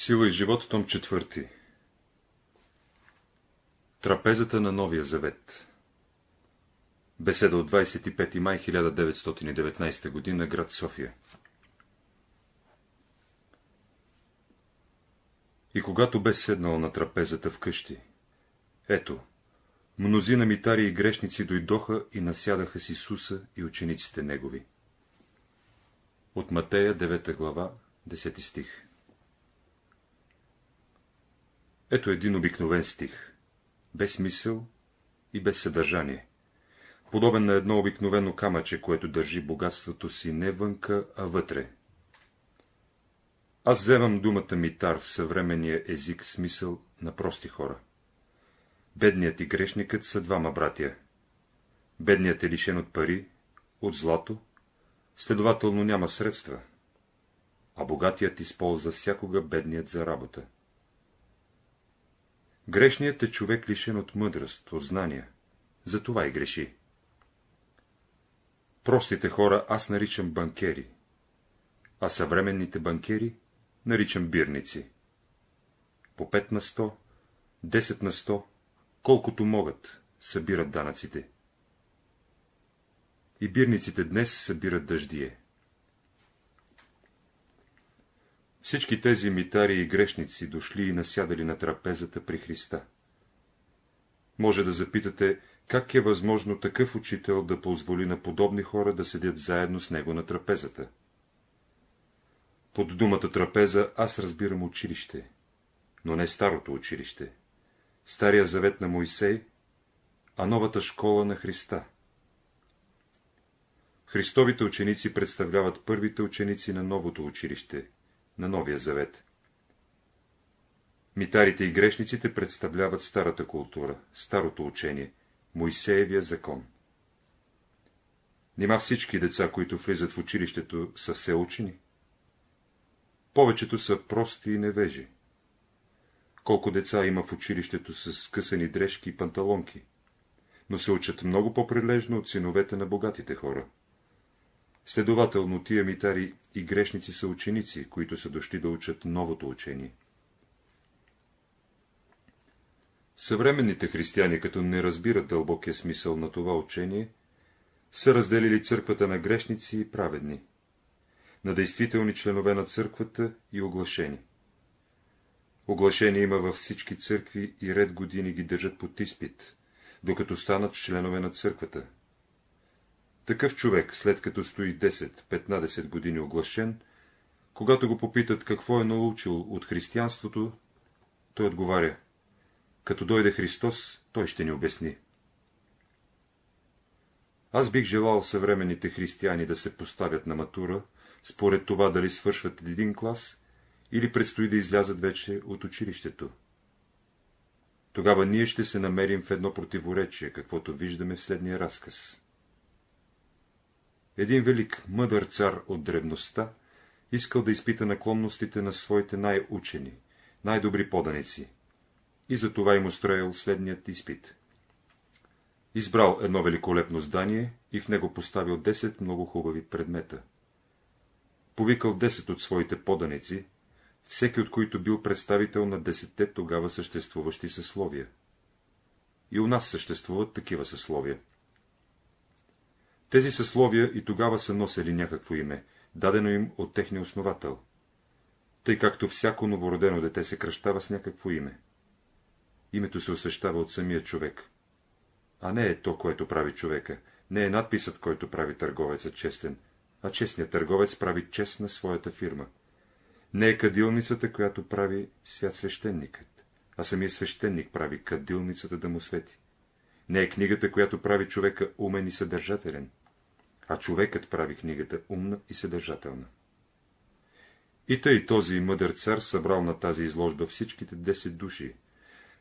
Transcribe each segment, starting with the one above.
Сила и живот, том четвърти. Трапезата на Новия Завет. Беседа от 25 май 1919 г. град София. И когато бе седнал на трапезата вкъщи, ето, мнозина митари и грешници дойдоха и насядаха с Исуса и учениците Негови. От Матея, 9 глава, 10 стих. Ето един обикновен стих, без мисъл и без съдържание, подобен на едно обикновено камъче, което държи богатството си не вънка, а вътре. Аз вземам думата митар в съвременния език смисъл на прости хора. Бедният и грешникът са двама братя. Бедният е лишен от пари, от злато, следователно няма средства, а богатият използва всякога бедният за работа. Грешният е човек лишен от мъдрост, от знания. Затова и греши. Простите хора аз наричам банкери, а съвременните банкери наричам бирници. По 5 на 100, 10 на 100, колкото могат, събират данъците. И бирниците днес събират дъждие. Всички тези митари и грешници дошли и насядали на трапезата при Христа. Може да запитате, как е възможно такъв учител да позволи на подобни хора да седят заедно с него на трапезата? Под думата трапеза аз разбирам училище, но не старото училище, стария завет на Моисей, а новата школа на Христа. Христовите ученици представляват първите ученици на новото училище, на Новия Завет. Митарите и грешниците представляват старата култура, старото учение, Моисеевия закон. Нима всички деца, които влизат в училището, са все учени? Повечето са прости и невежи. Колко деца има в училището с скъсани дрежки и панталонки, но се учат много по-прилежно от синовете на богатите хора. Следователно, тия митари и грешници са ученици, които са дошли да учат новото учение. Съвременните християни, като не разбират дълбокия смисъл на това учение, са разделили църквата на грешници и праведни, на действителни членове на църквата и оглашени. Оглашение има във всички църкви и ред години ги държат под изпит, докато станат членове на църквата. Такъв човек, след като стои 10-15 години оглашен, когато го попитат какво е научил от християнството, той отговаря, като дойде Христос, той ще ни обясни. Аз бих желал съвременните християни да се поставят на матура, според това дали свършват един клас или предстои да излязат вече от училището. Тогава ние ще се намерим в едно противоречие, каквото виждаме в следния разказ. Един велик, мъдър цар от древността искал да изпита наклонностите на своите най-учени, най-добри поданици, и за това им устроил следният изпит. Избрал едно великолепно здание и в него поставил 10 много хубави предмета. Повикал 10 от своите поданици, всеки от които бил представител на десетте тогава съществуващи съсловия. И у нас съществуват такива съсловия. Тези съсловия и тогава са носили някакво име, дадено им от техния основател, тъй както всяко новородено дете се кръщава с някакво име. Името се освещава от самия човек, а не е то, което прави човека, не е надписът, който прави търговецът честен, а честният търговец прави чест на своята фирма. Не е кадилницата, която прави свят свещеникът, а самия свещеник прави кадилницата да му свети. Не е книгата, която прави човека умен и съдържателен, а човекът прави книгата умна и съдържателна. И тъй този мъдър цар събрал на тази изложба всичките 10 души,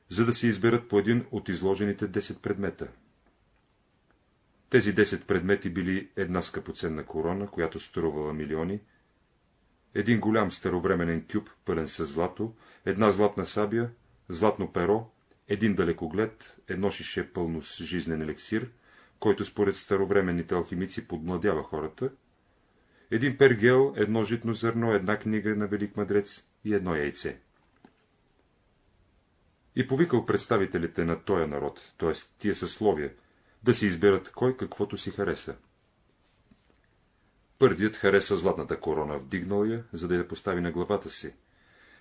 за да се изберат по един от изложените 10 предмета. Тези 10 предмети били една скъпоценна корона, която струвала милиони, един голям старовременен кюб, пълен с злато, една златна сабя, златно перо, един далекоглед, едно шише пълно с жизнен елексир, който според старовременните алхимици подмладява хората, един пергел, едно житно зърно, една книга на велик мъдрец и едно яйце. и повикал представителите на този народ, т.е. тия съсловия, да си изберат кой каквото си хареса. Първият хареса златната корона, вдигнал я, за да я постави на главата си.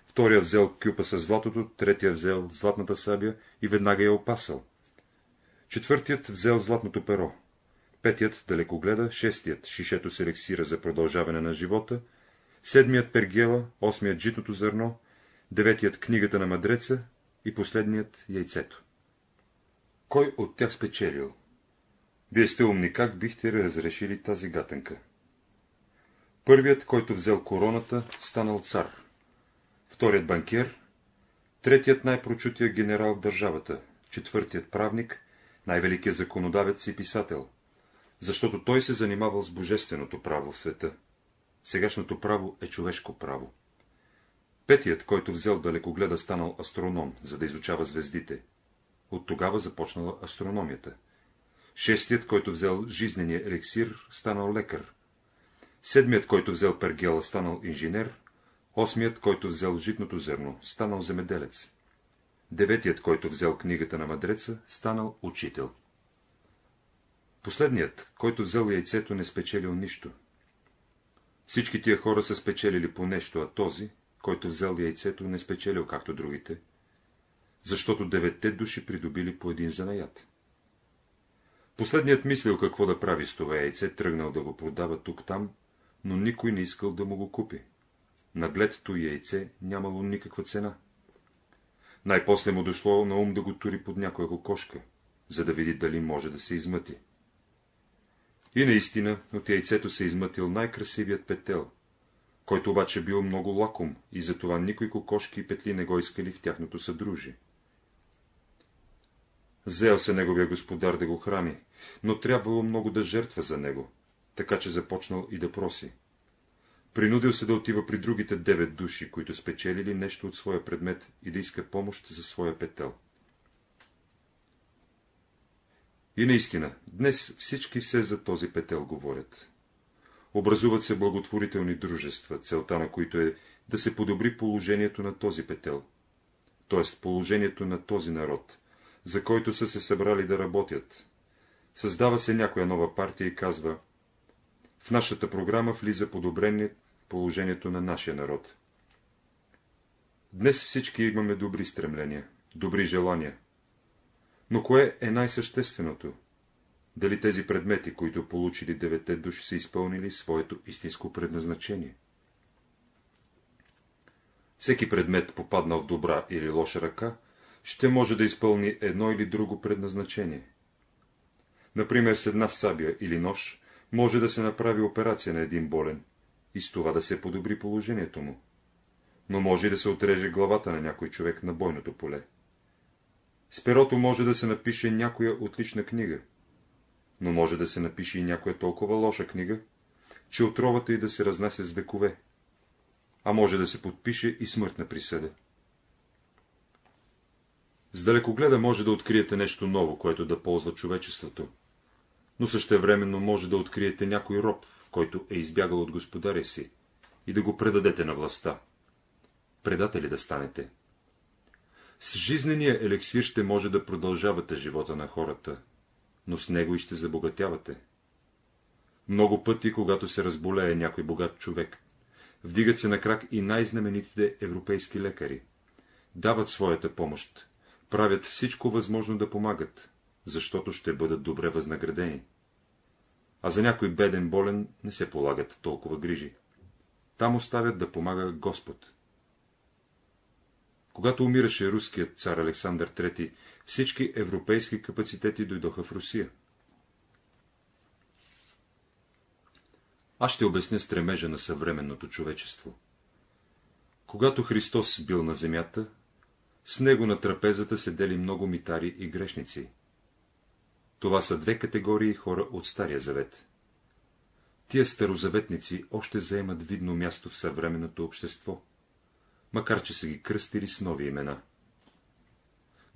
Вторият взел кюпа с златото, третият взел златната сабя и веднага я опасал. Четвъртият взел златното перо. Петият далеко гледа, шестият шишето с елексира за продължаване на живота, седмият пергела, осмият житното зърно, деветият книгата на мъдреца и последният яйцето. Кой от тях спечелил? Вие сте умни, как бихте разрешили тази гатанка? Първият, който взел короната, станал цар. Вторият банкер, третият най-прочутия генерал в държавата, четвъртият правник, най-великият законодавец и писател, защото той се занимавал с божественото право в света. Сегашното право е човешко право. Петият, който взел далекогледа, станал астроном, за да изучава звездите. От тогава започнала астрономията. Шестият, който взел жизнения елексир, станал лекар. Седмият, който взел пергела, станал инженер. Осмият, който взел житното зерно, станал земеделец. Деветият, който взел книгата на мъдреца, станал учител. Последният, който взел яйцето, не спечелил нищо. Всички тия хора са спечелили по нещо, а този, който взел яйцето, не спечелил както другите, защото деветте души придобили по един занаят. Последният мислил какво да прави с това яйце, тръгнал да го продава тук-там, но никой не искал да му го купи. Нагледто яйце нямало никаква цена. Най-после му дошло на ум да го тури под някоя кокошка, за да види дали може да се измъти. И наистина от яйцето се измътил най-красивият петел, който обаче бил много лаком и затова никой кокошки и петли не го искали в тяхното съдружие. Взел се неговия господар да го храни, но трябвало много да жертва за него, така че започнал и да проси. Принудил се да отива при другите девет души, които спечелили нещо от своя предмет и да иска помощ за своя петел. И наистина, днес всички все за този петел говорят. Образуват се благотворителни дружества, целта на които е да се подобри положението на този петел, т.е. положението на този народ, за който са се събрали да работят. Създава се някоя нова партия и казва, в нашата програма влиза подобрение положението на нашия народ. Днес всички имаме добри стремления, добри желания. Но кое е най-същественото? Дали тези предмети, които получили девете души, са изпълнили своето истинско предназначение? Всеки предмет, попаднал в добра или лоша ръка, ще може да изпълни едно или друго предназначение. Например, с една сабия или нож може да се направи операция на един болен и с това да се подобри положението му. Но може и да се отреже главата на някой човек на бойното поле. С перото може да се напише някоя отлична книга, но може да се напише и някоя толкова лоша книга, че отровата й да се разнася с векове, а може да се подпише и смъртна присъда. С далекогледа може да откриете нещо ново, което да ползва човечеството, но същевременно може да откриете някой роб, който е избягал от господаря си, и да го предадете на властта. Предатели да станете. С жизнения елексир ще може да продължавате живота на хората, но с него и ще забогатявате. Много пъти, когато се разболее някой богат човек, вдигат се на крак и най-знаменитите европейски лекари. Дават своята помощ, правят всичко възможно да помагат, защото ще бъдат добре възнаградени. А за някой беден болен не се полагат толкова грижи. Там оставят да помага Господ. Когато умираше руският цар Александър III, всички европейски капацитети дойдоха в Русия. Аз ще обясня стремежа на съвременното човечество. Когато Христос бил на земята, с него на трапезата седели много митари и грешници. Това са две категории хора от Стария завет. Тия старозаветници още заемат видно място в съвременното общество, макар че са ги кръстили с нови имена.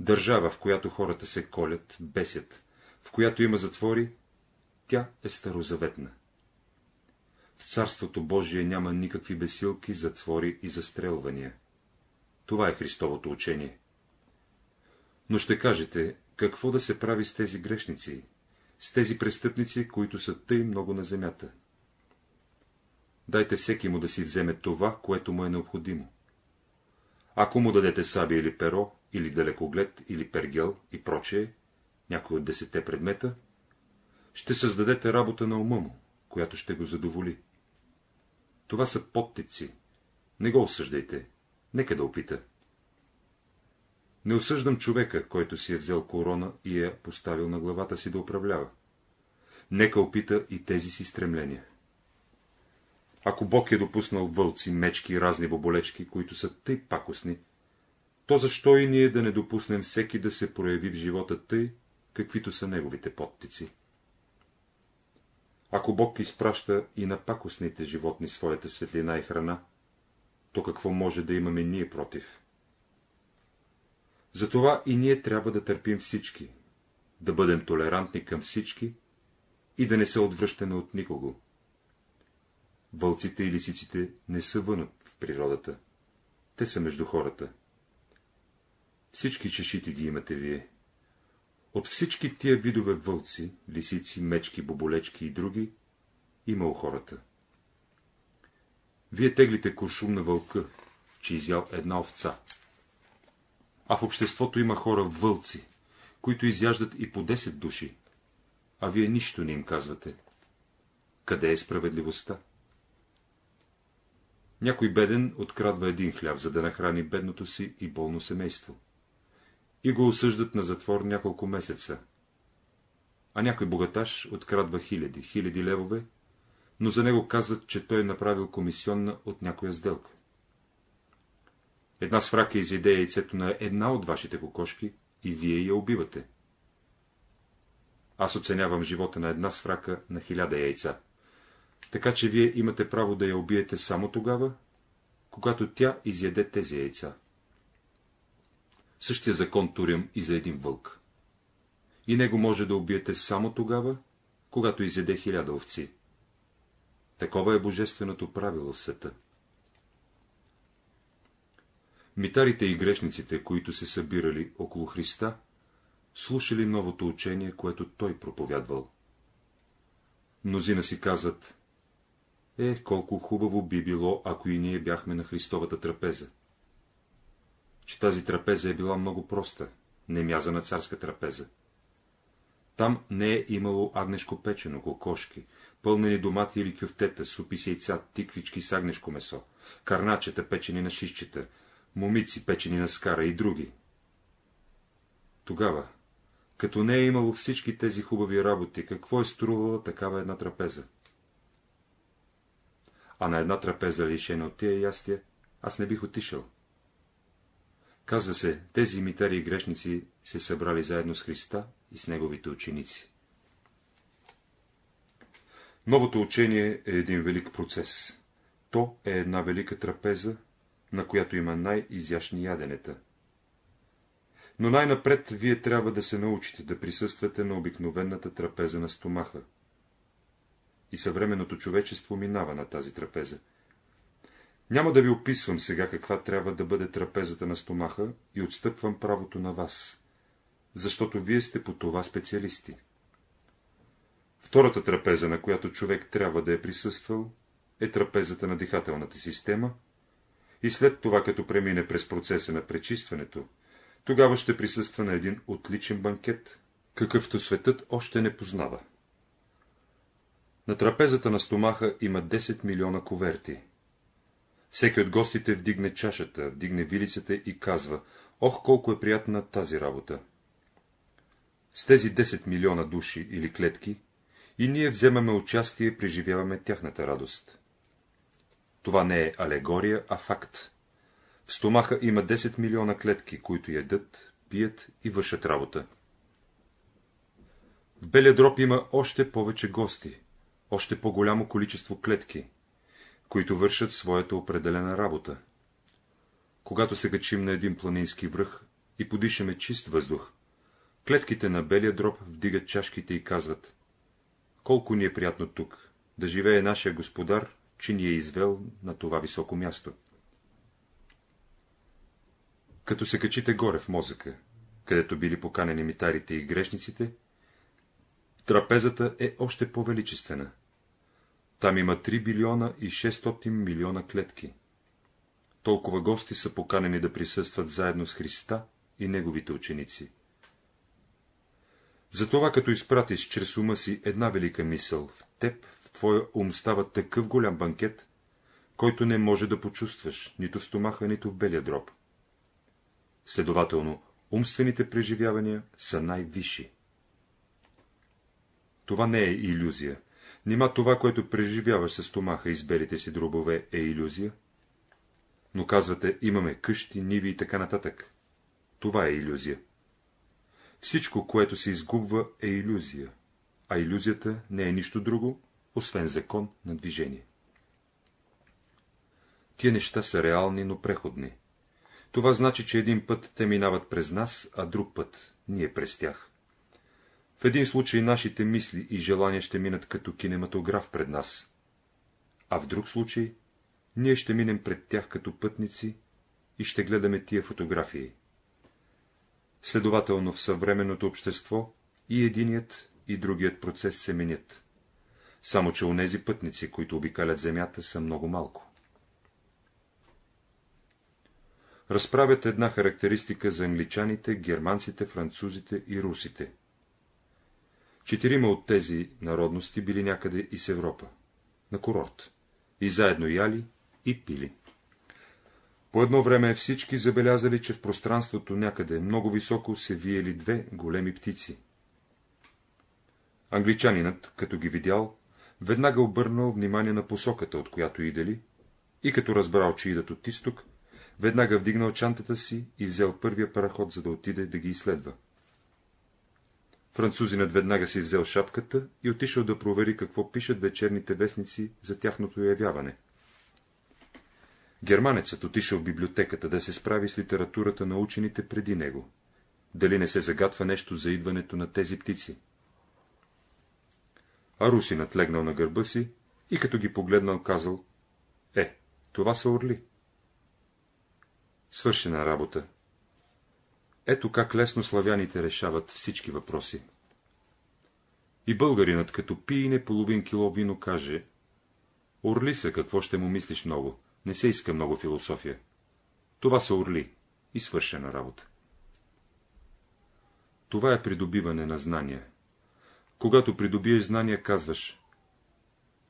Държава, в която хората се колят, бесят, в която има затвори, тя е старозаветна. В Царството Божие няма никакви бесилки, затвори и застрелвания. Това е Христовото учение. Но ще кажете, какво да се прави с тези грешници, с тези престъпници, които са тъй много на земята? Дайте всеки му да си вземе това, което му е необходимо. Ако му дадете саби или перо, или далекоглед, или пергел и прочее, някой от десете предмета, ще създадете работа на ума му, която ще го задоволи. Това са подтици. Не го осъждайте. Нека да опита. Не осъждам човека, който си е взел корона и е поставил на главата си да управлява. Нека опита и тези си стремления. Ако Бог е допуснал вълци, мечки и разни боболечки, които са тъй пакосни, то защо и ние да не допуснем всеки да се прояви в живота тъй, каквито са неговите подтици? Ако Бог изпраща и на пакостните животни своята светлина и храна, то какво може да имаме ние против? Затова и ние трябва да търпим всички, да бъдем толерантни към всички и да не се отвръщаме от никого. Вълците и лисиците не са вън в природата. Те са между хората. Всички чешити ги имате вие. От всички тия видове вълци, лисици, мечки, боболечки и други, има у хората. Вие теглите куршум на вълка, че изял една овца. А в обществото има хора вълци, които изяждат и по 10 души, а вие нищо не им казвате. Къде е справедливостта? Някой беден открадва един хляб, за да нахрани бедното си и болно семейство. И го осъждат на затвор няколко месеца. А някой богаташ открадва хиляди, хиляди левове, но за него казват, че той е направил комисионна от някоя сделка. Една сврака изяде яйцето на една от вашите кокошки и вие я убивате. Аз оценявам живота на една сврака на хиляда яйца. Така че вие имате право да я убиете само тогава, когато тя изяде тези яйца. Същия закон турям и за един вълк. И него може да убиете само тогава, когато изяде хиляда овци. Такова е божественото правило в света. Митарите и грешниците, които се събирали около Христа, слушали новото учение, което той проповядвал. Мнозина си казват, е, колко хубаво би било, ако и ние бяхме на Христовата трапеза. Че тази трапеза е била много проста, не мяза на царска трапеза. Там не е имало агнешко печено, кокошки, пълнени домати или кюфтета, супи с яйца, тиквички с агнешко месо, карначета, печени на шишчета, момици, печени на скара и други. Тогава, като не е имало всички тези хубави работи, какво е струвала такава една трапеза? А на една трапеза лишена от тия ястия, аз не бих отишъл. Казва се, тези имитари и грешници се събрали заедно с Христа и с неговите ученици. Новото учение е един велик процес. То е една велика трапеза, на която има най-изящни яденета. Но най-напред вие трябва да се научите да присъствате на обикновената трапеза на стомаха. И съвременното човечество минава на тази трапеза. Няма да ви описвам сега каква трябва да бъде трапезата на стомаха и отстъпвам правото на вас, защото вие сте по това специалисти. Втората трапеза, на която човек трябва да е присъствал, е трапезата на дихателната система, и след това, като премине през процеса на пречистването, тогава ще присъства на един отличен банкет, какъвто светът още не познава. На трапезата на стомаха има 10 милиона коверти. Всеки от гостите вдигне чашата, вдигне вилицата и казва, ох, колко е приятна тази работа. С тези 10 милиона души или клетки и ние вземаме участие и преживяваме тяхната радост. Това не е алегория, а факт. В стомаха има 10 милиона клетки, които ядат, пият и вършат работа. В белия дроб има още повече гости, още по-голямо количество клетки, които вършат своята определена работа. Когато се качим на един планински връх и подишаме чист въздух, клетките на белия дроб вдигат чашките и казват колко ни е приятно тук, да живее нашия господар, че ни е извел на това високо място. Като се качите горе в мозъка, където били поканени митарите и грешниците, трапезата е още по-величествена. Там има 3 билиона и 600 милиона клетки. Толкова гости са поканени да присъстват заедно с Христа и неговите ученици. Затова, като изпратиш чрез ума си една велика мисъл, в теб, твоя ум става такъв голям банкет, който не може да почувстваш нито в стомаха, нито в белия дроб. Следователно, умствените преживявания са най-висши. Това не е иллюзия. Нима това, което преживяваш с стомаха и с белите си дробове, е иллюзия? Но казвате, имаме къщи, ниви и така нататък. Това е иллюзия. Всичко, което се изгубва, е иллюзия, а иллюзията не е нищо друго, освен закон на движение. Тия неща са реални, но преходни. Това значи, че един път те минават през нас, а друг път ние през тях. В един случай нашите мисли и желания ще минат като кинематограф пред нас, а в друг случай ние ще минем пред тях като пътници и ще гледаме тия фотографии. Следователно в съвременното общество и единият и другият процес се менят. Само, че нези пътници, които обикалят земята, са много малко. Разправят една характеристика за англичаните, германците, французите и русите. Четирима от тези народности били някъде из Европа, на курорт, и заедно яли и пили. По едно време всички забелязали, че в пространството някъде много високо се виели две големи птици. Англичанинът, като ги видял, веднага обърнал внимание на посоката, от която идели, и като разбрал, че идат от изток, веднага вдигнал чантата си и взел първия параход, за да отиде да ги изследва. Французинът веднага си взел шапката и отишъл да провери какво пишат вечерните вестници за тяхното явяване. Германецът отишъл в библиотеката да се справи с литературата на учените преди него. Дали не се загатва нещо за идването на тези птици? А русинът легнал на гърба си и като ги погледнал казал, е, това са орли. Свършена работа. Ето как лесно славяните решават всички въпроси. И българинът, като пиене половин кило вино, каже, Орли са, какво ще му мислиш много, не се иска много философия. Това са орли и свършена работа. Това е придобиване на знания. Когато придобиеш знания, казваш,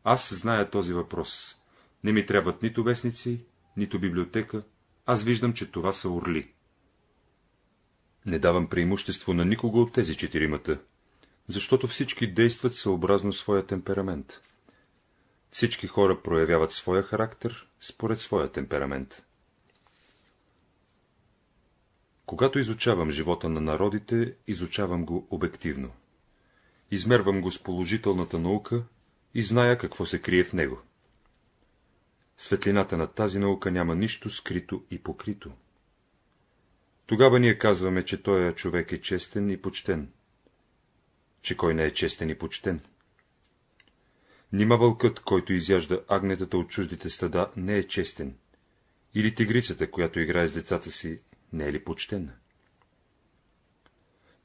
аз зная този въпрос. Не ми трябват нито вестници, нито библиотека, аз виждам, че това са орли. Не давам преимущество на никого от тези четиримата, защото всички действат съобразно своя темперамент. Всички хора проявяват своя характер според своя темперамент. Когато изучавам живота на народите, изучавам го обективно. Измервам го с положителната наука и зная какво се крие в него. Светлината на тази наука няма нищо скрито и покрито. Тогава ние казваме, че той човек е честен и почтен. Че кой не е честен и почтен? Нима вълкът, който изяжда агнетата от чуждите стада, не е честен. Или тигрицата, която играе с децата си, не е ли почтена?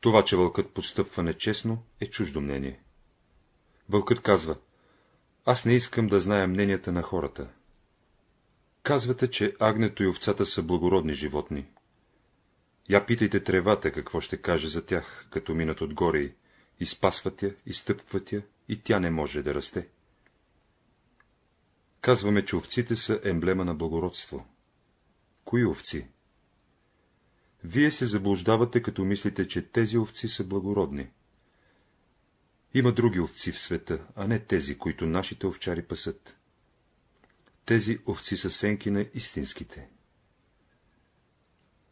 Това, че вълкът постъпва нечестно, е чуждо мнение. Вълкът казва, аз не искам да зная мненията на хората. Казвате, че агнето и овцата са благородни животни. Я питайте тревата, какво ще каже за тях, като минат отгоре и изпасват я, изтъпват я, и тя не може да расте. Казваме, че овците са емблема на благородство. Кои овци? Вие се заблуждавате, като мислите, че тези овци са благородни. Има други овци в света, а не тези, които нашите овчари пасат. Тези овци са сенки на истинските.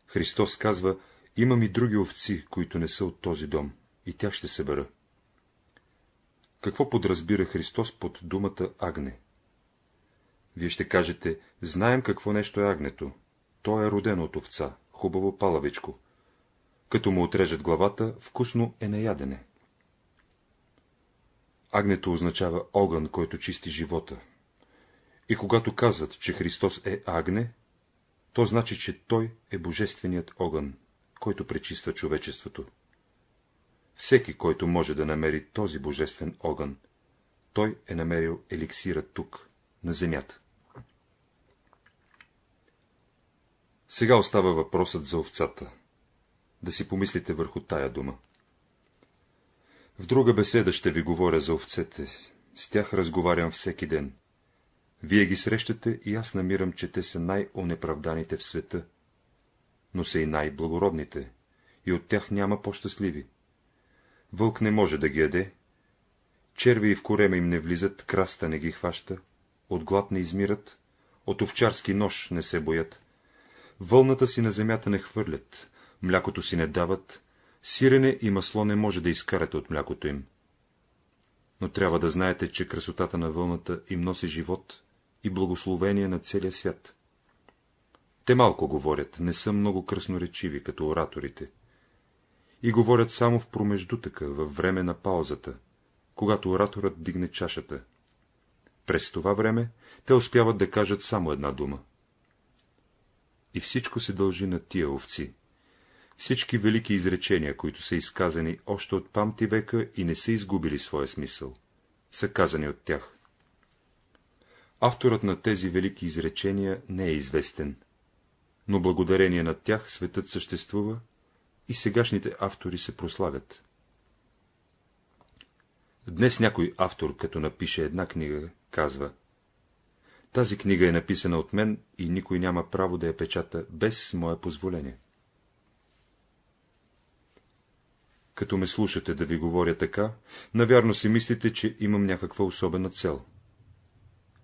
Христос казва, имам и други овци, които не са от този дом, и тях ще се бъра. Какво подразбира Христос под думата агне? Вие ще кажете, знаем какво нещо е агнето. То е родено от овца, хубаво палавичко. Като му отрежат главата, вкусно е наядене. Агнето означава огън, който чисти живота. И когато казват, че Христос е агне, то значи, че Той е Божественият огън, който пречиства човечеството. Всеки, който може да намери този божествен огън, той е намерил еликсира тук, на земята. Сега остава въпросът за овцата. Да си помислите върху тая дума. В друга беседа ще ви говоря за овцете. С тях разговарям всеки ден. Вие ги срещате и аз намирам, че те са най-онеправданите в света, но са и най-благородните, и от тях няма по-щастливи. Вълк не може да ги яде, черви и в корема им не влизат, краста не ги хваща, от глад не измират, от овчарски нож не се боят, вълната си на земята не хвърлят, млякото си не дават, сирене и масло не може да изкарате от млякото им. Но трябва да знаете, че красотата на вълната им носи живот и благословение на целия свят. Те малко говорят, не са много красноречиви, като ораторите. И говорят само в промеждутъка, във време на паузата, когато ораторът дигне чашата. През това време те успяват да кажат само една дума. И всичко се дължи на тия овци. Всички велики изречения, които са изказани още от памти века и не са изгубили своя смисъл, са казани от тях. Авторът на тези велики изречения не е известен, но благодарение на тях светът съществува и сегашните автори се прославят. Днес някой автор, като напише една книга, казва Тази книга е написана от мен и никой няма право да я печата без мое позволение. Като ме слушате да ви говоря така, навярно си мислите, че имам някаква особена цел.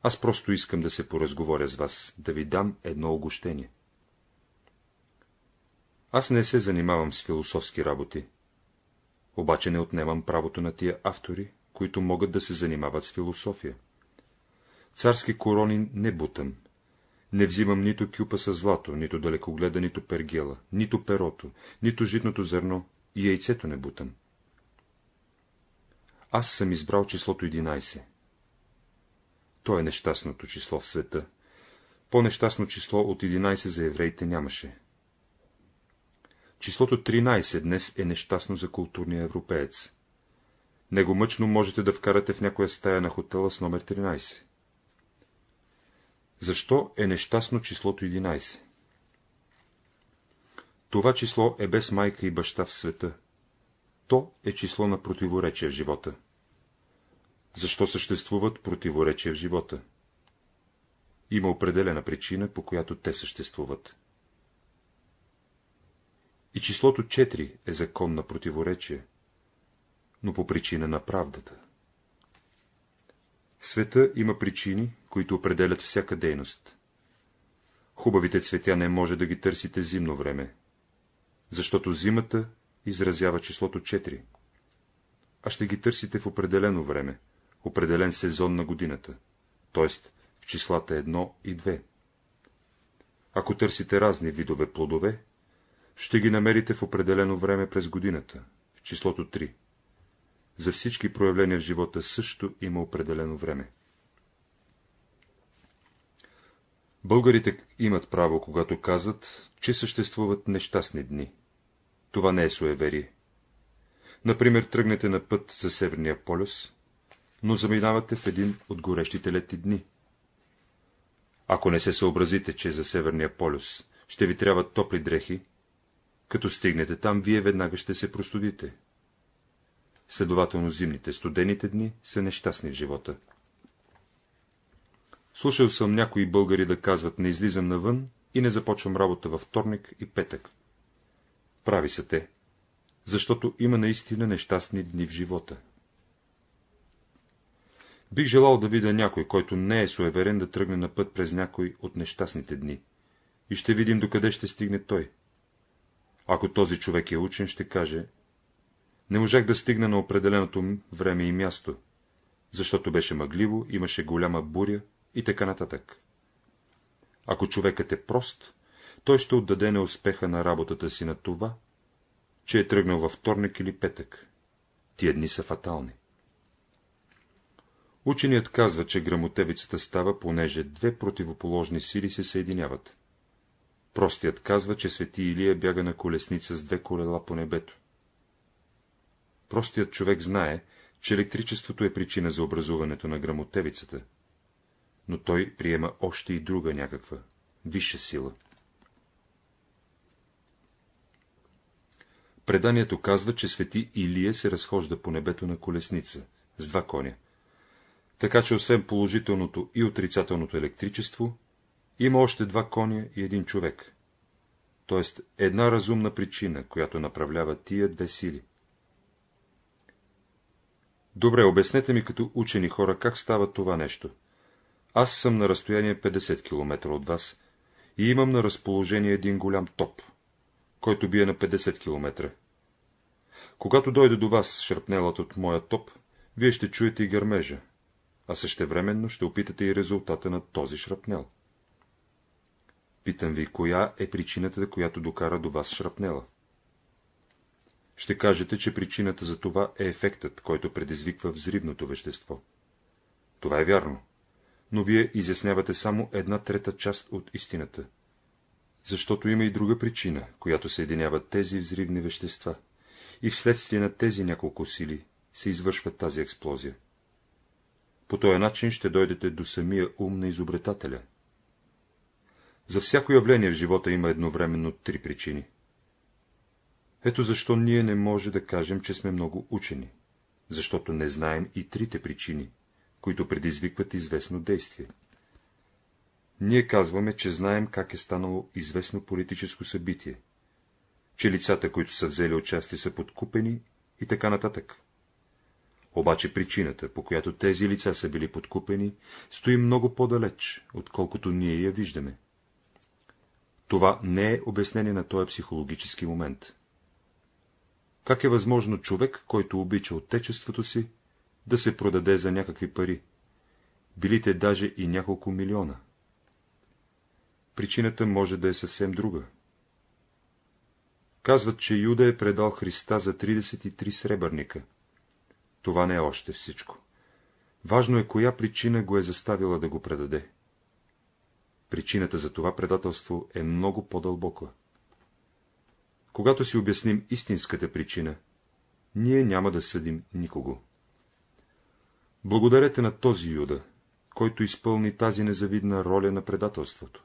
Аз просто искам да се поразговоря с вас, да ви дам едно огощение. Аз не се занимавам с философски работи. Обаче не отнемам правото на тия автори, които могат да се занимават с философия. Царски корони не бутам. Не взимам нито кюпа с злато, нито далекогледа, нито пергела, нито перото, нито житното зърно и яйцето не бутам. Аз съм избрал числото 11. То е нещастното число в света. По-нещастно число от 11 за евреите нямаше. Числото 13 днес е нещастно за културния европеец. Него мъчно можете да вкарате в някоя стая на хотела с номер 13. Защо е нещастно числото 11? Това число е без майка и баща в света. То е число на противоречие в живота. Защо съществуват противоречия в живота? Има определена причина, по която те съществуват. И числото 4 е закон на противоречие, но по причина на правдата. В света има причини, които определят всяка дейност. Хубавите цветя не може да ги търсите зимно време, защото зимата изразява числото 4, а ще ги търсите в определено време, определен сезон на годината, т.е. в числата 1 и 2. Ако търсите разни видове плодове, ще ги намерите в определено време през годината, в числото 3. За всички проявления в живота също има определено време. Българите имат право, когато казват, че съществуват нещастни дни. Това не е суеверие. Например, тръгнете на път за Северния полюс, но заминавате в един от горещите летни дни. Ако не се съобразите, че за Северния полюс ще ви трябват топли дрехи, като стигнете там, вие веднага ще се простудите. Следователно зимните, студените дни са нещастни в живота. Слушал съм някои българи да казват, не излизам навън и не започвам работа във вторник и петък. Прави са те, защото има наистина нещастни дни в живота. Бих желал да видя някой, който не е суеверен да тръгне на път през някой от нещастните дни. И ще видим докъде ще стигне той. Ако този човек е учен, ще каже, не можах да стигна на определеното време и място, защото беше мъгливо, имаше голяма буря и така нататък. Ако човекът е прост, той ще отдаде неуспеха на работата си на това, че е тръгнал във вторник или петък. Тия дни са фатални. Ученият казва, че грамотевицата става, понеже две противоположни сили се съединяват. Простият казва, че свети Илия бяга на колесница с две колела по небето. Простият човек знае, че електричеството е причина за образуването на грамотевицата, но той приема още и друга някаква, висша сила. Преданието казва, че свети Илия се разхожда по небето на колесница, с два коня. Така че освен положителното и отрицателното електричество, има още два коня и един човек. Тоест една разумна причина, която направлява тия две сили. Добре, обяснете ми като учени хора, как става това нещо. Аз съм на разстояние 50 км от вас и имам на разположение един голям топ, който бие на 50 км. Когато дойде до вас шрапнелът от моя топ, вие ще чуете и гърмежа, а същевременно ще опитате и резултата на този шрапнел. Питам ви, коя е причината, която докара до вас шрапнела? Ще кажете, че причината за това е ефектът, който предизвиква взривното вещество. Това е вярно, но вие изяснявате само една трета част от истината. Защото има и друга причина, която съединява тези взривни вещества, и вследствие на тези няколко сили се извършва тази експлозия. По този начин ще дойдете до самия ум на изобретателя. За всяко явление в живота има едновременно три причини. Ето защо ние не може да кажем, че сме много учени, защото не знаем и трите причини, които предизвикват известно действие. Ние казваме, че знаем как е станало известно политическо събитие, че лицата, които са взели участие, са подкупени и така нататък. Обаче причината, по която тези лица са били подкупени, стои много по-далеч, отколкото ние я виждаме. Това не е обяснение на този психологически момент. Как е възможно човек, който обича отечеството си, да се продаде за някакви пари, билите даже и няколко милиона? Причината може да е съвсем друга. Казват, че Юда е предал Христа за 33 сребърника. Това не е още всичко. Важно е, коя причина го е заставила да го предаде. Причината за това предателство е много по-дълбока. Когато си обясним истинската причина, ние няма да съдим никого. Благодарете на този Юда, който изпълни тази незавидна роля на предателството.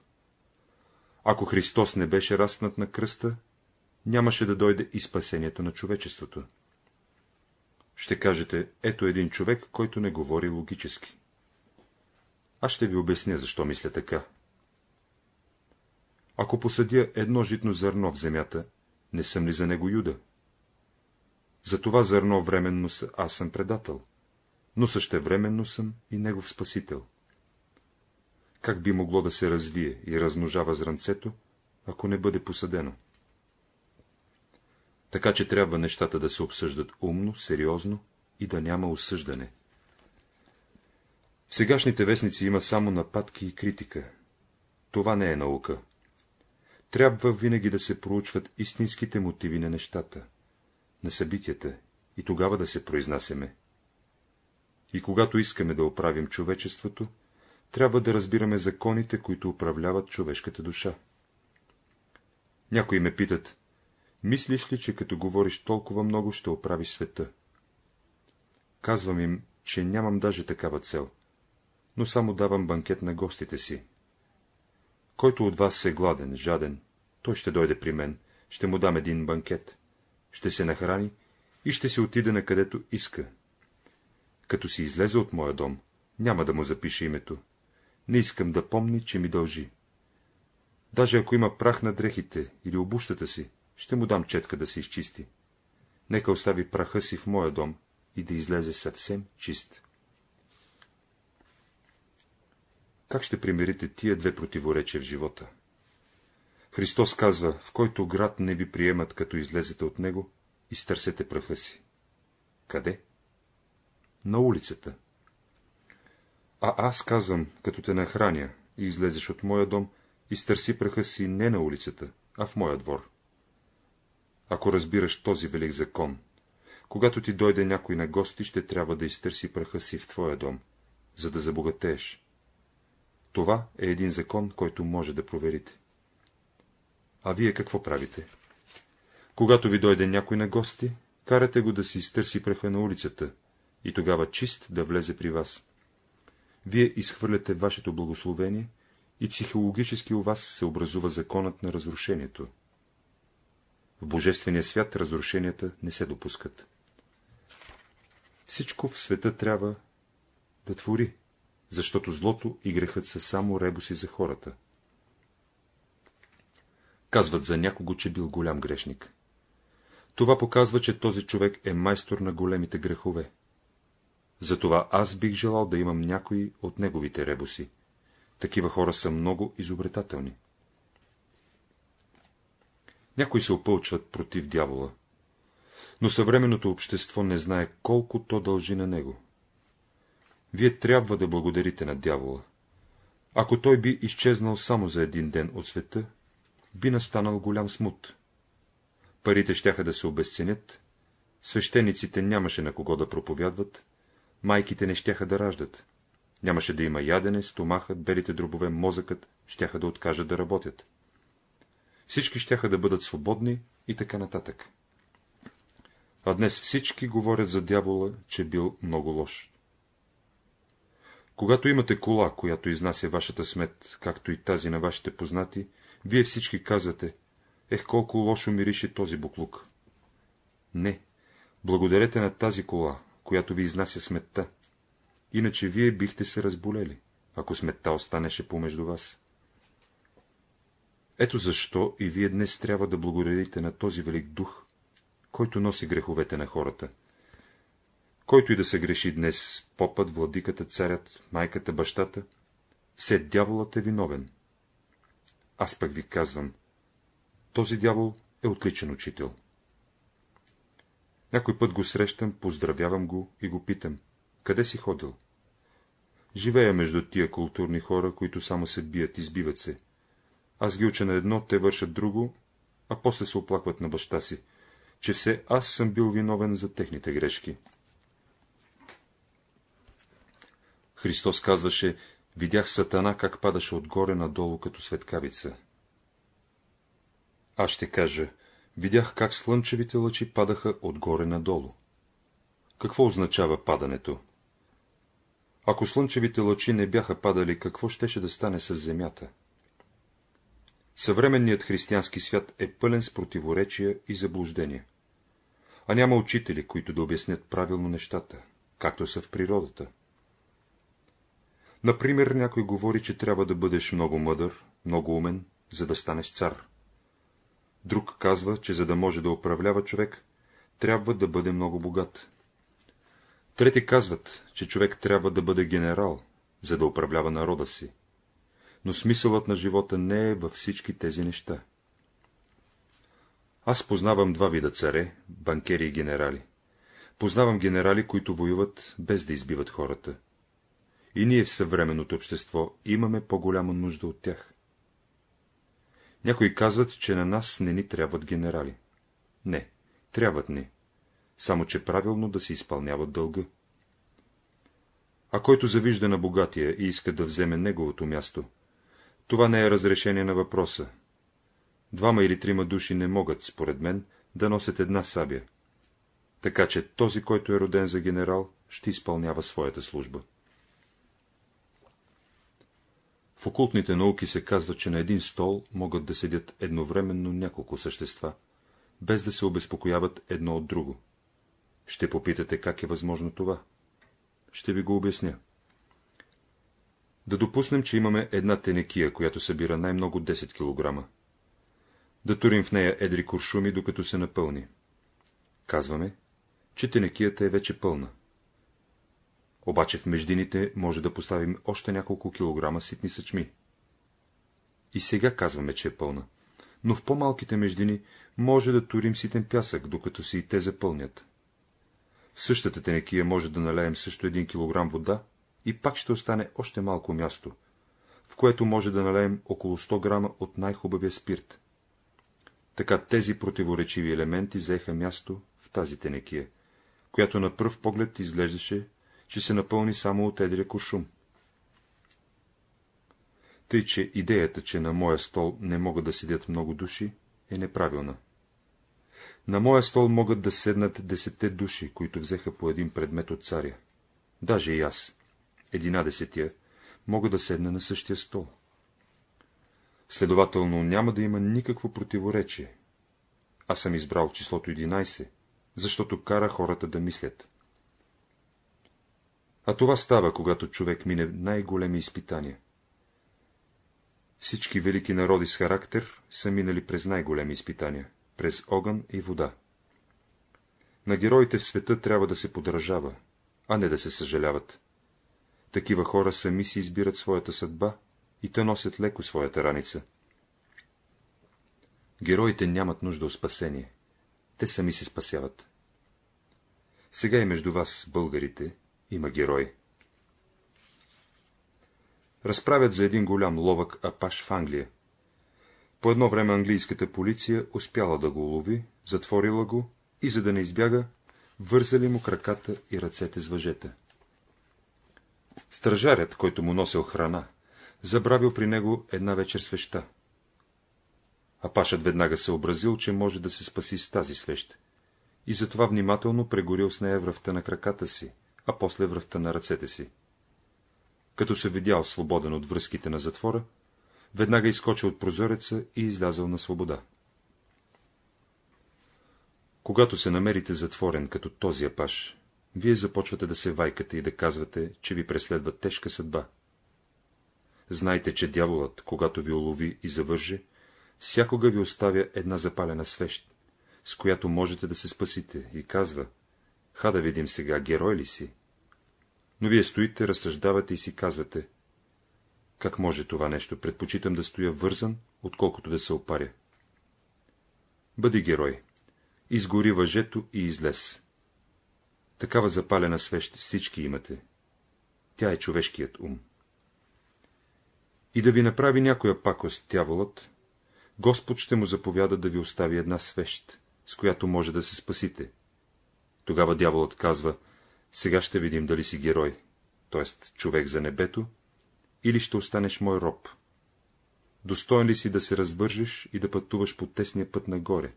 Ако Христос не беше разпнат на кръста, нямаше да дойде и спасението на човечеството. Ще кажете, ето един човек, който не говори логически. Аз ще ви обясня, защо мисля така. Ако посъдя едно житно зърно в земята, не съм ли за него юда? За това зърно временно аз съм предател, но същевременно съм и негов спасител. Как би могло да се развие и размножава зранцето, ако не бъде посадено? Така че трябва нещата да се обсъждат умно, сериозно и да няма осъждане. В сегашните вестници има само нападки и критика. Това не е наука. Трябва винаги да се проучват истинските мотиви на нещата, на събитията, и тогава да се произнасяме. И когато искаме да оправим човечеството, трябва да разбираме законите, които управляват човешката душа. Някои ме питат, Мислиш ли, че като говориш толкова много, ще оправиш света? Казвам им, че нямам даже такава цел, но само давам банкет на гостите си. Който от вас е гладен, жаден, той ще дойде при мен, ще му дам един банкет, ще се нахрани и ще се отиде на където иска. Като си излезе от моя дом, няма да му запише името. Не искам да помни, че ми дължи. Даже ако има прах на дрехите или обущата си, ще му дам четка да се изчисти. Нека остави праха си в моя дом и да излезе съвсем чист. Как ще примирите тия две противоречия в живота? Христос казва, в който град не ви приемат, като излезете от него, изтърсете праха си. Къде? На улицата. А аз казвам, като те нахраня и излезеш от моя дом, изтърси праха си не на улицата, а в моя двор ако разбираш този велик закон. Когато ти дойде някой на гости, ще трябва да изтърси праха си в твоя дом, за да забогатееш. Това е един закон, който може да проверите. А вие какво правите? Когато ви дойде някой на гости, карате го да си изтърси праха на улицата и тогава чист да влезе при вас. Вие изхвърляте вашето благословение и психологически у вас се образува законът на разрушението. В Божествения свят разрушенията не се допускат. Всичко в света трябва да твори, защото злото и грехът са само ребуси за хората. Казват за някого, че бил голям грешник. Това показва, че този човек е майстор на големите грехове. Затова аз бих желал да имам някои от неговите ребуси. Такива хора са много изобретателни. Някои се опълчват против дявола, но съвременното общество не знае колко то дължи на него. Вие трябва да благодарите на дявола. Ако той би изчезнал само за един ден от света, би настанал голям смут. Парите щяха да се обесценят, свещениците нямаше на кого да проповядват, майките не щяха да раждат, нямаше да има ядене, стомахът, белите дробове, мозъкът щяха да откажат да работят. Всички щяха да бъдат свободни и така нататък. А днес всички говорят за дявола, че бил много лош. Когато имате кола, която изнася вашата смет, както и тази на вашите познати, вие всички казвате, ех, колко лошо мирише този буклук. Не, благодарете на тази кола, която ви изнася сметта. Иначе вие бихте се разболели, ако сметта останеше помежду вас. Ето защо и вие днес трябва да благодарите на този велик дух, който носи греховете на хората. Който и да се греши днес, попът, владиката, царят, майката, бащата, все дяволът е виновен. Аз пък ви казвам, този дявол е отличен учител. Някой път го срещам, поздравявам го и го питам, къде си ходил? Живея между тия културни хора, които само се бият, избиват се. Аз ги уча на едно, те вършат друго, а после се оплакват на баща си, че все аз съм бил виновен за техните грешки. Христос казваше, видях Сатана как падаше отгоре надолу като светкавица. Аз ще кажа, видях как слънчевите лъчи падаха отгоре надолу. Какво означава падането? Ако слънчевите лъчи не бяха падали, какво щеше да стане с земята? Съвременният християнски свят е пълен с противоречия и заблуждения. А няма учители, които да обяснят правилно нещата, както са в природата. Например, някой говори, че трябва да бъдеш много мъдър, много умен, за да станеш цар. Друг казва, че за да може да управлява човек, трябва да бъде много богат. Трети казват, че човек трябва да бъде генерал, за да управлява народа си. Но смисълът на живота не е във всички тези неща. Аз познавам два вида царе, банкери и генерали. Познавам генерали, които воюват без да избиват хората. И ние в съвременното общество имаме по-голяма нужда от тях. Някои казват, че на нас не ни трябват генерали. Не, трябват ни. Само, че правилно да се изпълняват дълга. А който завижда на богатия и иска да вземе неговото място, това не е разрешение на въпроса. Двама или трима души не могат, според мен, да носят една сабя. Така че този, който е роден за генерал, ще изпълнява своята служба. В окултните науки се казва, че на един стол могат да седят едновременно няколко същества, без да се обезпокояват едно от друго. Ще попитате, как е възможно това? Ще ви го обясня. Да допуснем, че имаме една тенекия, която събира най-много 10 кг. Да турим в нея едри куршуми, докато се напълни. Казваме, че тенекията е вече пълна. Обаче в междините може да поставим още няколко килограма ситни съчми. И сега казваме, че е пълна, но в по-малките междини може да турим ситен пясък, докато си и те запълнят. В същата тенекия може да налеем също един килограм вода и пак ще остане още малко място, в което може да налеем около 100 грама от най-хубавия спирт. Така тези противоречиви елементи заеха място в тази тенекия, която на пръв поглед изглеждаше че се напълни само от едрия куршум. Тъй, че идеята, че на моя стол не могат да седят много души, е неправилна. На моя стол могат да седнат десетте души, които взеха по един предмет от царя. Даже и аз, единадесетия, мога да седна на същия стол. Следователно няма да има никакво противоречие. Аз съм избрал числото 11, защото кара хората да мислят. А това става, когато човек мине най-големи изпитания. Всички велики народи с характер са минали през най-големи изпитания, през огън и вода. На героите в света трябва да се подражава, а не да се съжаляват. Такива хора сами си избират своята съдба и те носят леко своята раница. Героите нямат нужда от спасение. Те сами се спасяват. Сега и между вас, българите, има герои. Разправят за един голям ловък апаш в Англия. По едно време английската полиция успяла да го улови, затворила го и, за да не избяга, вързали му краката и ръцете с въжета. Стражарят, който му носил храна, забравил при него една вечер свеща. А пашът веднага се образил, че може да се спаси с тази свещ, и затова внимателно прегорил с нея връвта на краката си, а после връвта на ръцете си. Като се видял свободен от връзките на затвора, веднага изкочил от прозореца и излязъл на свобода. Когато се намерите затворен като този апаш, вие започвате да се вайкате и да казвате, че ви преследва тежка съдба. Знайте, че дяволът, когато ви улови и завърже, всякога ви оставя една запалена свещ, с която можете да се спасите, и казва, ха да видим сега, герой ли си? Но вие стоите, разсъждавате и си казвате, как може това нещо, предпочитам да стоя вързан, отколкото да се опаря. Бъди герой, изгори въжето и излез. Такава запалена свещ всички имате. Тя е човешкият ум. И да ви направи някоя пакост дяволът, Господ ще му заповяда да ви остави една свещ, с която може да се спасите. Тогава дяволът казва, сега ще видим дали си герой, т.е. човек за небето, или ще останеш мой роб. Достоен ли си да се развържеш и да пътуваш по тесния път нагоре,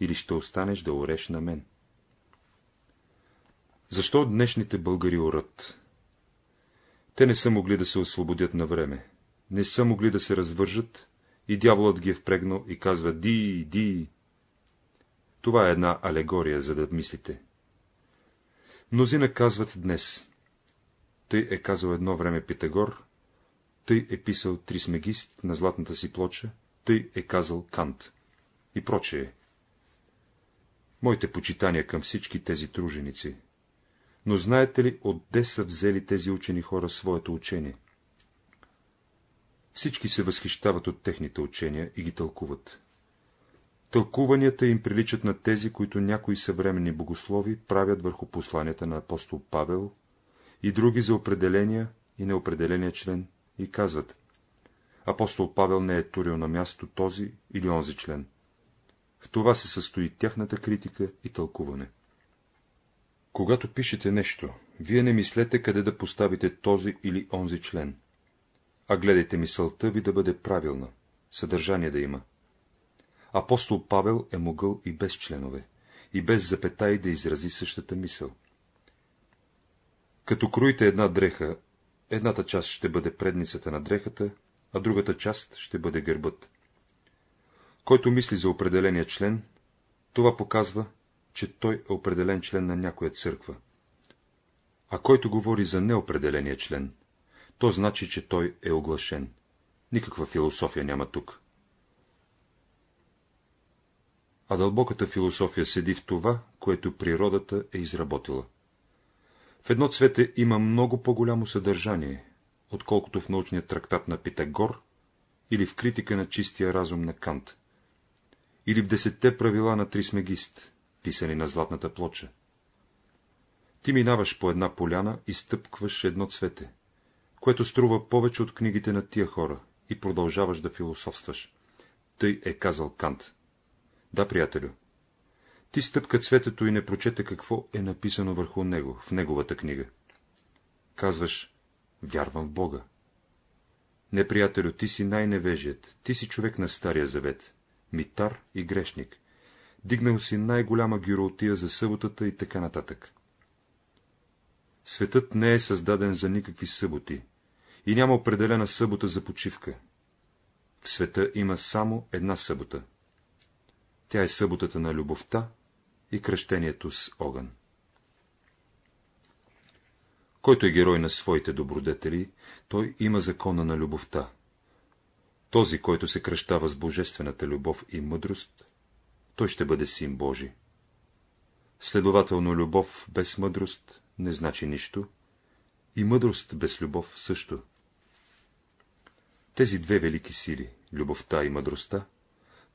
или ще останеш да ореш на мен? Защо днешните българи орат? Те не са могли да се освободят на време, не са могли да се развържат, и дяволът ги е впрегнал и казва «Ди, ди!» Това е една алегория, за да мислите. Мнозина казват днес. Тъй е казал едно време Питагор, тъй е писал Трисмегист на златната си плоча, тъй е казал Кант и прочее. Моите почитания към всички тези труженици. Но знаете ли, отде са взели тези учени хора своето учение? Всички се възхищават от техните учения и ги тълкуват. Тълкуванията им приличат на тези, които някои съвременни богослови правят върху посланията на апостол Павел и други за определения и неопределения член и казват Апостол Павел не е турил на място този или онзи член. В това се състои тяхната критика и тълкуване. Когато пишете нещо, вие не мислете къде да поставите този или онзи член, а гледайте мисълта ви да бъде правилна, съдържание да има. Апостол Павел е могъл и без членове, и без запетаи да изрази същата мисъл. Като круите една дреха, едната част ще бъде предницата на дрехата, а другата част ще бъде гърбът. Който мисли за определения член, това показва, че той е определен член на някоя църква. А който говори за неопределения член, то значи, че той е оглашен. Никаква философия няма тук. А дълбоката философия седи в това, което природата е изработила. В едно цвете има много по-голямо съдържание, отколкото в научния трактат на Питагор или в критика на чистия разум на Кант, или в десетте правила на Трисмегист, писани на златната плоча. Ти минаваш по една поляна и стъпкваш едно цвете което струва повече от книгите на тия хора, и продължаваш да философстваш. Тъй е казал Кант. Да, приятелю. Ти стъпка цветето и не прочете какво е написано върху него, в неговата книга. Казваш, вярвам в Бога. Не, приятелю, ти си най-невежият, ти си човек на Стария завет, митар и грешник. Дигнал си най-голяма гюротия за съботата и така нататък. Светът не е създаден за никакви съботи и няма определена събота за почивка. В света има само една събота. Тя е съботата на любовта и кръщението с огън. Който е герой на своите добродетели, той има закона на любовта. Този, който се кръщава с божествената любов и мъдрост, той ще бъде син Божий. Следователно, любов без мъдрост не значи нищо, и мъдрост без любов също. Тези две велики сили, любовта и мъдростта,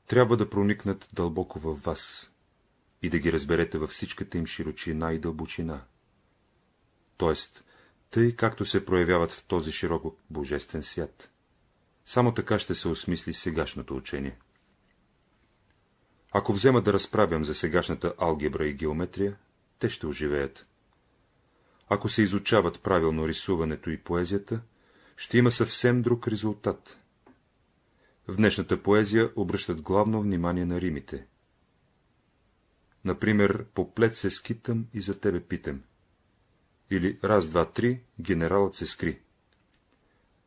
трябва да проникнат дълбоко във вас и да ги разберете във всичката им широчина и дълбочина. Тоест, тъй както се проявяват в този широко божествен свят. Само така ще се осмисли сегашното учение. Ако взема да разправям за сегашната алгебра и геометрия, те ще оживеят. Ако се изучават правилно рисуването и поезията, ще има съвсем друг резултат. В днешната поезия обръщат главно внимание на римите. Например, по плед се скитам и за тебе питам. Или раз, два, три, генералът се скри.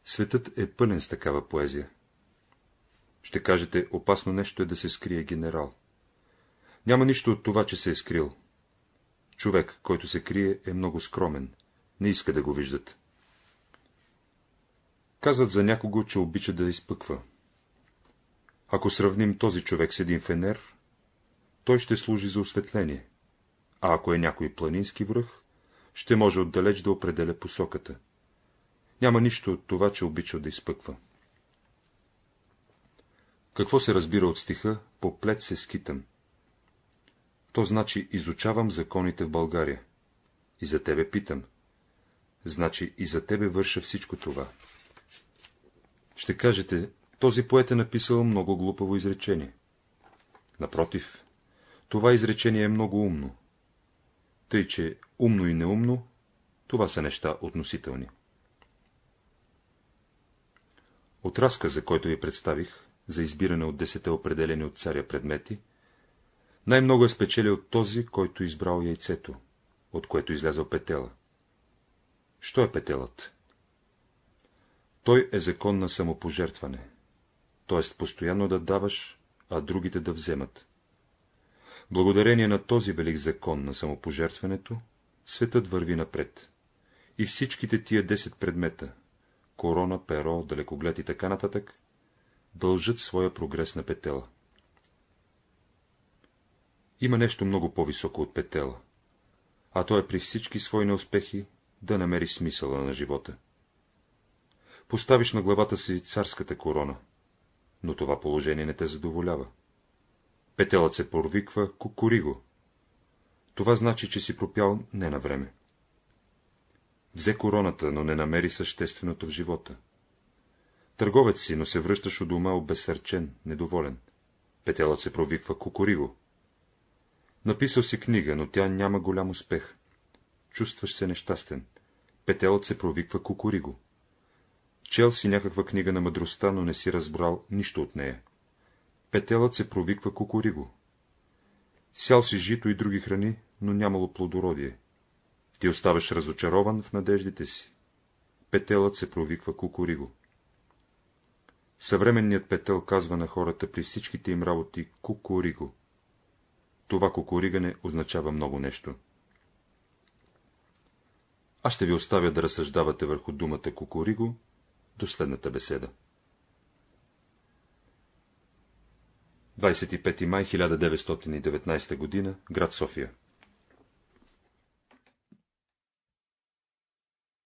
Светът е пълен с такава поезия. Ще кажете, опасно нещо е да се скрие генерал. Няма нищо от това, че се е скрил. Човек, който се крие, е много скромен. Не иска да го виждат. Казват за някого, че обича да изпъква. Ако сравним този човек с един фенер, той ще служи за осветление, а ако е някой планински връх, ще може отдалеч да определя посоката. Няма нищо от това, че обича да изпъква. Какво се разбира от стиха «По плед се скитам»? То значи изучавам законите в България. И за тебе питам. Значи и за тебе върша всичко това. Ще кажете, този поет е написал много глупаво изречение. Напротив, това изречение е много умно. Тъй, че умно и неумно, това са неща относителни. От разказа, който ви представих, за избиране от десете определени от царя предмети, най-много е спечелил този, който избрал яйцето, от което излязъл петела. Що е петелът? Той е закон на самопожертване, т.е. постоянно да даваш, а другите да вземат. Благодарение на този велик закон на самопожертването, светът върви напред. И всичките тия 10 предмета — корона, перо, далекоглед и така нататък — дължат своя прогрес на петела. Има нещо много по-високо от петела, а то е при всички свои неуспехи да намери смисъла на живота. Поставиш на главата си царската корона, но това положение не те задоволява. Петелът се порвиква кукуриго. Това значи, че си пропял не на време. Взе короната, но не намери същественото в живота. Търговец си, но се връщаш у дома обесърчен, недоволен. Петелът се провиква кукуриго. Написал си книга, но тя няма голям успех. Чувстваш се нещастен. Петелът се провиква кукуриго. Чел си някаква книга на мъдростта, но не си разбрал нищо от нея. Петелът се провиква кукуриго. Сял си жито и други храни, но нямало плодородие. Ти оставаш разочарован в надеждите си. Петелът се провиква кукуриго. Съвременният петел казва на хората при всичките им работи кукуриго. Това кукуригане означава много нещо. Аз ще ви оставя да разсъждавате върху думата кукуриго до следната беседа. 25 май 1919 г. град София